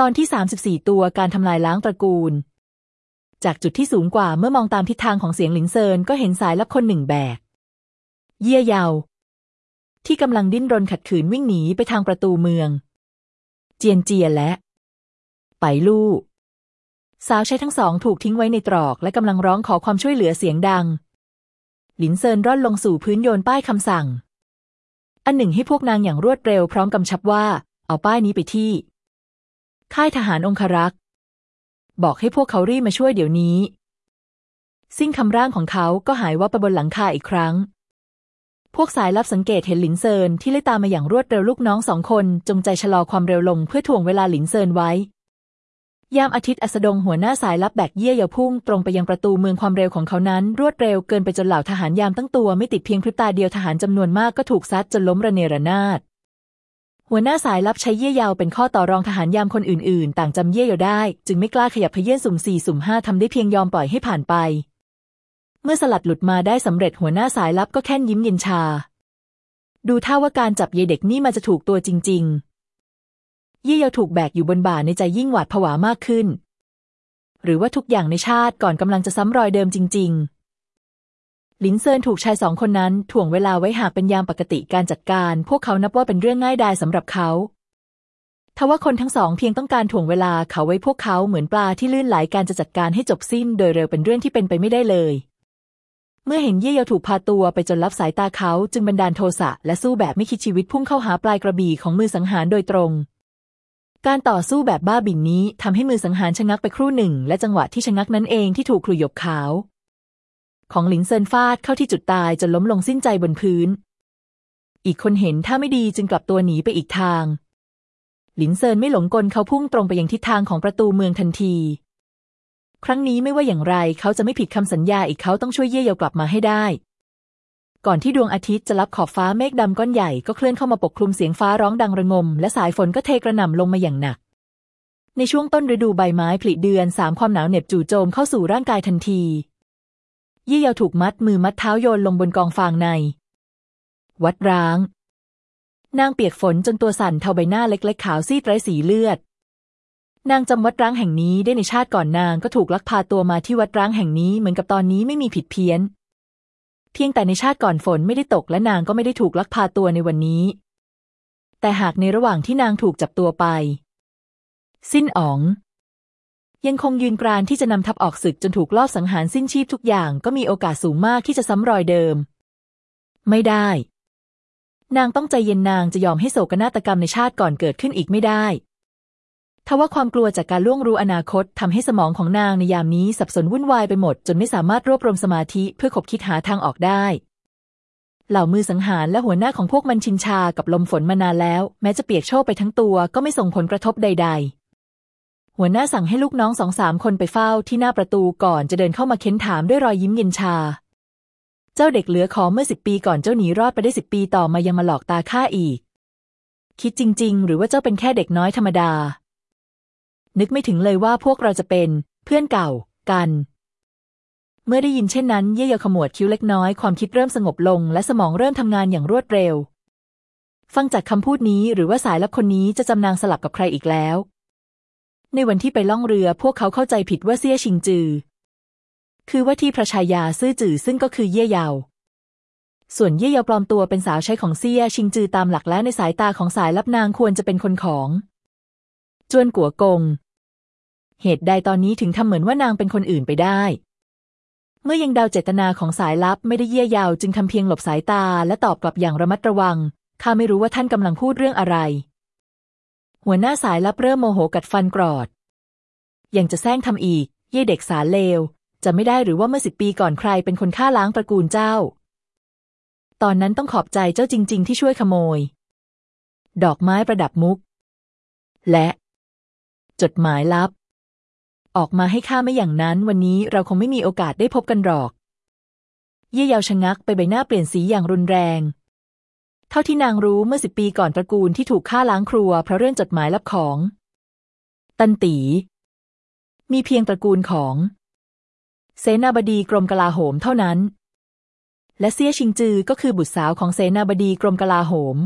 ตอนที่ 34 ตัวการทำลายล้างตระกูล จากจุดที่สูงกว่าเมื่อมองตามทิศทางของเสียงหลินเซินก็เห็นสายลับคนหนึ่งแบก เยี่ยยาว ที่กำลังดิ้นรนขัดขืนวิ่งหนีไปทางประตูเมือง เจียนเจียและ ไปลู่สาวใช้ทั้งสองถูกทิ้งไว้ในตรอกและกำลังร้องขอความช่วยเหลือเสียงดัง หลินเซินร่อนลงสู่พื้นโยนป้ายคำสั่ง อันหนึ่งให้พวกนางอย่างรวดเร็วพร้อมกำชับว่า เอาป้ายนี้ไปที่ ค่ายทหารองครักษ์ บอกให้พวกเขารีบมาช่วยเดี๋ยวนี้สิ้นคำร่างของเขาก็หายวับไปบนหลังคาอีกครั้ง พวกสายลับสังเกตเห็นหลินเซินที่ไล่ตามมาอย่างรวดเร็วลูกน้องสองคนจงใจชะลอความเร็วลงเพื่อถ่วงเวลาหลินเซินไว้ ยามอาทิตย์อัสดงหัวหน้าสายลับแบกเยี่ยยาพุ่งตรงไปยังประตูเมืองความเร็วของเขานั้น รวดเร็วเกินไปจนเหล่าทหารยามตั้งตัวไม่ติดเพียงพริบตาเดียวทหารจำนวนมากก็ถูกซัดจนล้มระเนระนาด หัวหน้าสายลับใช้เยี่ยยาวเป็นข้อต่อรองทหารยามคนอื่นๆ ต่างจำเยี่ยยาวได้ จึงไม่กล้าขยับเขยื่อนสุ่มสี่สุ่มห้าทำได้เพียงยอมปล่อยให้ผ่านไป เมื่อสลัดหลุดมาได้สำเร็จหัวหน้าสายลับก็แค่นยิ้มเย็นชา ดูท่าว่าการจับเยเด็กนี่มาจะถูกตัวจริง ๆ เยี่ยยาวถูกแบกอยู่บนบ่าในใจยิ่งหวาดผวามากขึ้น หรือว่าทุกอย่างในชาติก่อนกำลังจะซ้ำรอยเดิมจริง ๆ ลินเซินถูกชายสองคนนั้นถ่วงเวลาไว้หากเป็นยามปกติการจัดการ พวกเขานับว่าเป็นเรื่องง่ายดายสำหรับเขาทว่าคนทั้งสองเพียงต้องการถ่วงเวลาเขาไว้พวกเขาเหมือนปลาที่ลื่นไหลการจะจัดการให้จบสิ้น โดยเร็วเป็นเรื่องที่เป็นไปไม่ได้เลย เมื่อเห็นเยี่ยยาถูกพาตัวไปจนลับสายตาเขาจึงบันดาลโทสะและสู้แบบไม่คิดชีวิตพุ่งเข้าหาปลายกระบี่ของมือสังหารโดยตรง การต่อสู้แบบบ้าบิ่นนี้ทำให้มือสังหารชะงักไปครู่หนึ่ง และจังหวะที่ชะงักนั้นเองที่ถูกคลุยหยบขาว ของหลินเซินฟาดเข้าที่จุดตายจนล้มลงสิ้นใจบนพื้น อีกคนเห็นท่าไม่ดีจึงกลับตัวหนีไปอีกทาง หลินเซินไม่หลงกลเขาพุ่งตรงไปยังทิศทางของประตูเมืองทันที ครั้งนี้ไม่ว่าอย่างไรเขาจะไม่ผิดคำสัญญาอีกเขาต้องช่วยเย่เยาวกลับมาให้ได้ ก่อนที่ดวงอาทิตย์จะรับขอบฟ้าเมฆดำก้อนใหญ่ก็เคลื่อนเข้ามาปกคลุมเสียงฟ้าร้องดังระงม และสายฝนก็เทกระหน่ำลงมาอย่างหนัก ในช่วงต้นฤดูใบไม้ผลิเดือนสามความหนาวเหน็บจู่โจมเข้าสู่ร่างกายทันที ยี่เยาถูกมัดมือมัดเท้าโยนลงบนกองฟางใน วัดร้าง นางเปียกฝนจนตัวสั่นเทาใบหน้าเล็กๆขาวซีดไร้สีเลือด นางจำวัดร้างแห่งนี้ได้ในชาติก่อนนางก็ถูกลักพาตัวมาที่วัดร้างแห่งนี้เหมือนกับตอนนี้ไม่มีผิดเพี้ยน เพียงแต่ในชาติก่อนฝนไม่ได้ตกและนางก็ไม่ได้ถูกลักพาตัวในวันนี้ แต่หากในระหว่างที่นางถูกจับตัวไป สิ้นอ๋อง ยังคงยืนกรานที่จะนำทัพออกศึกจนถูกลอบสังหารสิ้นชีพทุกอย่างก็มีโอกาสสูงมากที่จะซ้ำรอยเดิม ไม่ได้ นางต้องใจเย็นนางจะยอมให้โศกนาฏกรรมในชาติก่อนเกิดขึ้นอีกไม่ได้ทว่าความกลัวจากการล่วงรู้อนาคตทำให้สมองของนางในยามนี้สับสนวุ่นวายไปหมด จนไม่สามารถรวบรวมสมาธิเพื่อขบคิดหาทางออกได้ เหล่ามือสังหารและหัวหน้าของพวกมันชินชากับลมฝนมานานแล้ว แม้จะเปียกโชกไปทั้งตัวก็ไม่ส่งผลกระทบใด ๆ หัวหน้าสั่งให้ลูกน้องสองสามคนไปเฝ้าที่หน้าประตูก่อนจะเดินเข้ามาเค้นถามด้วยรอยยิ้มเย็นชา เจ้าเด็กเหลือขอเมื่อสิบปีก่อนเจ้าหนีรอดไปได้สิบปีต่อมายังมาหลอกตาข้าอีก คิดจริง ๆ หรือว่าเจ้าเป็นแค่เด็กน้อยธรรมดา นึกไม่ถึงเลยว่าพวกเราจะเป็นเพื่อนเก่ากัน เมื่อได้ยินเช่นนั้น เย่เยาขมวดคิ้วเล็กน้อยความคิดเริ่มสงบลง และสมองเริ่มทำงานอย่างรวดเร็ว ฟังจากคำพูดนี้หรือว่าสายลับคนนี้จะจำนางสลับกับใครอีกแล้ว ในวันที่ไปล่องเรือพวกเขาเข้าใจผิดว่าเซี่ยชิงจือ คือว่าที่พระชายาซื่อจือซึ่งก็คือเย่เยา ส่วนเย่เยาปลอมตัวเป็นสาวใช้ของเซี่ยชิงจือตามหลักแล้วในสายตาของสายลับนางควรจะเป็นคนของ จวนกัวกง เหตุใดตอนนี้ถึงทำเหมือนว่านางเป็นคนอื่นไปได้ เมื่อยังดาวเจตนาของสายลับไม่ได้เยี่ยยาวจึงทำเพียงหลบสายตาและตอบกลับอย่างระมัดระวังข้าไม่รู้ว่าท่านกำลังพูดเรื่องอะไร หัวหน้าสายลับเริ่มโมโหกัดฟันกรอด ยังจะแซงทำอีก เย่เด็กสารเลว จะไม่ได้หรือว่าเมื่อสิบปีก่อนใครเป็นคนฆ่าล้างตระกูลเจ้า ตอนนั้นต้องขอบใจเจ้าจริง ๆ ที่ช่วยขโมย ดอกไม้ประดับมุก และ จดหมายลับ ออกมาให้ข้าไม่อย่างนั้นวันนี้เราคงไม่มีโอกาสได้พบกันหรอก เย่เยาวชะงักไปใบหน้าเปลี่ยนสีอย่างรุนแรง เท่าที่นางรู้เมื่อสิบปีก่อนตระกูลที่ถูกฆ่าล้างครัวเพราะเรื่องจดหมายลับของ ตันตี มีเพียงตระกูลของ เสนาบดีกรมกลาโหมเท่านั้น และเซี่ยชิงจือก็คือบุตรสาวของเสนาบดีกรมกลาโหม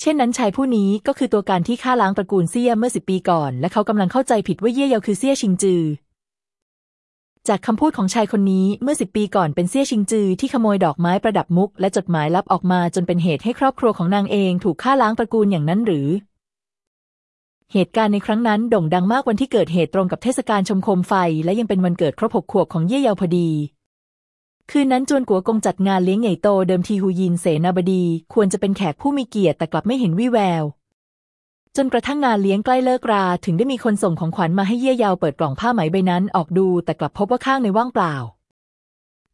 เช่นนั้นชายผู้นี้ก็คือตัวการที่ฆ่าล้างตระกูลเซี่ยเมื่อสิบปีก่อน และเขากำลังเข้าใจผิดว่าเย่เยาคือเซี่ยชิงจือ จากคำพูดของชายคนนี้เมื่อสิบปีก่อนเป็นเซี่ยชิงจือที่ขโมยดอกไม้ประดับมุก และจดหมายลับออกมาจนเป็นเหตุให้ครอบครัวของนางเองถูกฆ่าล้างตระกูลอย่างนั้นหรือ เหตุการณ์ในครั้งนั้นโด่งดังมากวันที่เกิดเหตุตรงกับเทศกาลชมโคมไฟ และยังเป็นวันเกิดครบหกขวบของเย่เยาพอดี คืนนั้นจวนกัวกงจัดงานเลี้ยงใหญ่โตเดิมทีฮูยินเสนาบดี ควรจะเป็นแขกผู้มีเกียรติแต่กลับไม่เห็นวี่แวว จนกระทั่งงานเลี้ยงใกล้เลิกรา ถึงได้มีคนส่งของขวัญมาให้เยี่ยยาวเปิดกล่องผ้าไหมใบนั้นออกดู แต่กลับพบว่าข้างในว่างเปล่า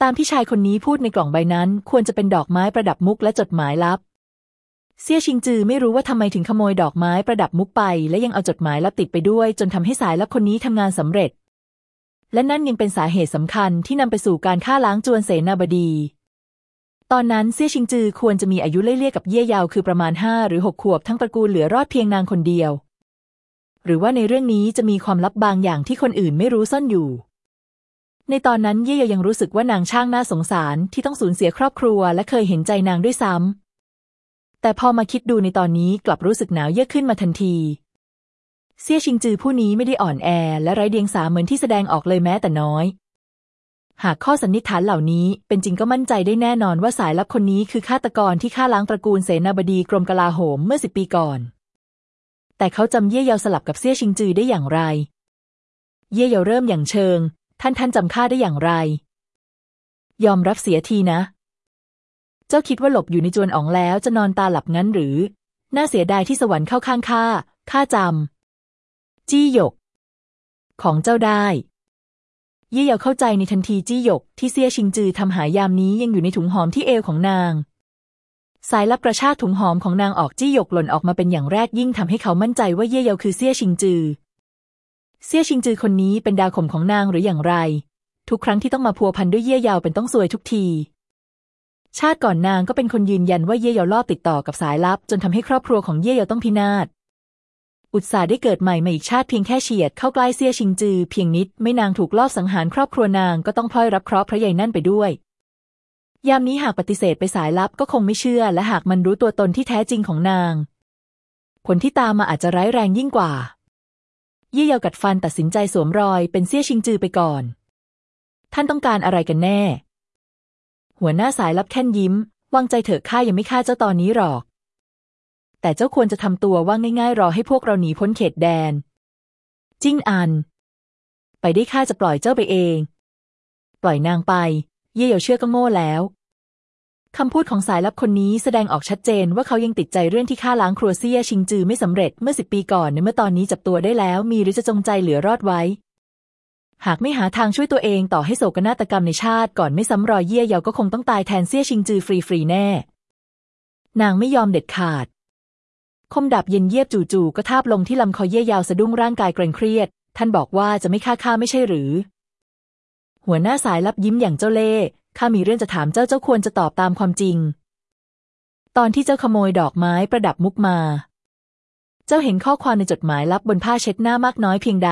ตามที่ชายคนนี้พูดในกล่องใบนั้น ควรจะเป็นดอกไม้ประดับมุกและจดหมายลับ เซี่ยชิงจือไม่รู้ว่าทำไมถึงขโมยดอกไม้ประดับมุกไป และยังเอาจดหมายลับติดไปด้วย จนทำให้สายลับคนนี้ทำงานสำเร็จ และนั่นยังเป็นสาเหตุสำคัญที่นำไปสู่การฆ่าล้างจวนเสนาบดี ตอนนั้นเซี่ยชิงจือควรจะมีอายุเล่ยๆกับเย่ยาวคือประมาณห้าหรือหกขวบทั้งตระกูลเหลือรอดเพียงนางคนเดียว หรือว่าในเรื่องนี้จะมีความลับบางอย่างที่คนอื่นไม่รู้ซ่อนอยู่ ในตอนนั้นเย่ยาวยังรู้สึกว่านางช่างน่าสงสารที่ต้องสูญเสียครอบครัว และเคยเห็นใจนางด้วยซ้ำแต่พอมาคิดดูในตอนนี้กลับรู้สึกหนาวเยือกขึ้นมาทันทีเซี่ยชิงจือผู้นี้ไม่ได้อ่อนแอ และไร้เดียงสาเหมือนที่แสดงออกเลยแม้แต่น้อย หากข้อสันนิษฐานเหล่านี้เป็นจริงก็มั่นใจได้แน่นอนว่าสายลับคนนี้คือฆาตกรที่ฆ่าล้างตระกูลเสนาบดีกรมกลาโหมเมื่อสิบปีก่อน แต่เขาจำเย่เยาสลับกับเซี่ยชิงจือได้อย่างไร เย่เยาเริ่มอย่างเชิง ท่านท่านจำข้าได้อย่างไร ยอมรับเสียทีนะ เจ้าคิดว่าหลบอยู่ในจวนอ๋องแล้วจะนอนตาหลับงั้นหรือ น่าเสียดายที่สวรรค์เข้าข้างข้าข้าจำจี้หยก ของเจ้าได้ เย่เยาเข้าใจในทันทีจี้หยกที่เซี่ยชิงจือทำหายามนี้ยังอยู่ในถุงหอมที่เอวของนาง สายลับกระชากถุงหอมของนางออกจี้หยกหล่นออกมาเป็นอย่างแรกยิ่งทำให้เขามั่นใจว่าเย่เยาคือเซี่ยชิงจือ เซี่ยชิงจือคนนี้เป็นดาวข่มของนางหรืออย่างไร ทุกครั้งที่ต้องมาพัวพันด้วยเย่เยาเป็นต้องซวยทุกที ชาติก่อนนางก็เป็นคนยืนยันว่าเย่เยาลอบติดต่อกับสายลับ จนทำให้ครอบครัวของเย่เยาต้องพินาศ อุตส่าห์ได้เกิดใหม่มาอีกชาติเพียงแค่เฉียดเข้าใกล้เซี่ยชิงจือ เพียงนิดไม่นางถูกลอบสังหารครอบครัวนางก็ต้องพลอยรับเคราะห์พระใหญ่นั่นไปด้วย ยามนี้หากปฏิเสธไปสายลับก็คงไม่เชื่อ และหากมันรู้ตัวตนที่แท้จริงของนาง ผลที่ตามมาอาจจะร้ายแรงยิ่งกว่า เยี่เยากัดฟันตัดสินใจสวมรอยเป็นเซี่ยชิงจือไปก่อน ท่านต้องการอะไรกันแน่ หัวหน้าสายลับแค่นยิ้ม วางใจเถอะข้ายังไม่ฆ่าเจ้าตอนนี้หรอก แต่เจ้าควรจะทำตัวว่าง่ายๆ รอให้พวกเราหนีพ้นเขตแดน จิ้งอัน ไปได้ข้าจะปล่อยเจ้าไปเอง ปล่อยนางไป เย่เยาเชื่อก็โง่แล้วคำพูดของสายลับคนนี้แสดงออกชัดเจนว่าเขายังติดใจเรื่องที่ฆ่าล้างครัวเซียชิงจือไม่สำเร็จเมื่อสิบปีก่อนในเมื่อตอนนี้จับตัวได้แล้ว มีหรือจะจงใจเหลือรอดไว้ หากไม่หาทางช่วยตัวเองต่อให้โศกนาฏกรรมในชาติก่อนไม่ซ้ำรอยเย่เยาก็คงต้องตายแทนเซียชิงจือฟรีๆแน่ นางไม่ยอมเด็ดขาด คมดาบเย็นเยียบจู่ๆก็ทาบลงที่ลำคอเย่ยาวสะดุ้งร่างกายเกรงเครียด ท่านบอกว่าจะไม่ฆ่าข้าไม่ใช่หรือ หัวหน้าสายรับยิ้มอย่างเจ้าเล่ห์ข้ามีเรื่องจะถามเจ้าเจ้าควรจะตอบตามความจริง ตอนที่เจ้าขโมยดอกไม้ประดับมุกมา เจ้าเห็นข้อความในจดหมายลับบนผ้าเช็ดหน้ามากน้อยเพียงใด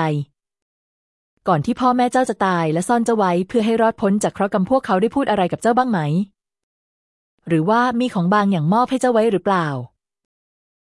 ก่อนที่พ่อแม่เจ้าจะตายและซ่อนเจ้าไว้เพื่อให้รอดพ้นจากเคราะห์กรรมพวกเขาได้พูดอะไรกับเจ้าบ้างไหม หรือว่ามีของบางอย่างมอบให้เจ้าไว้หรือเปล่า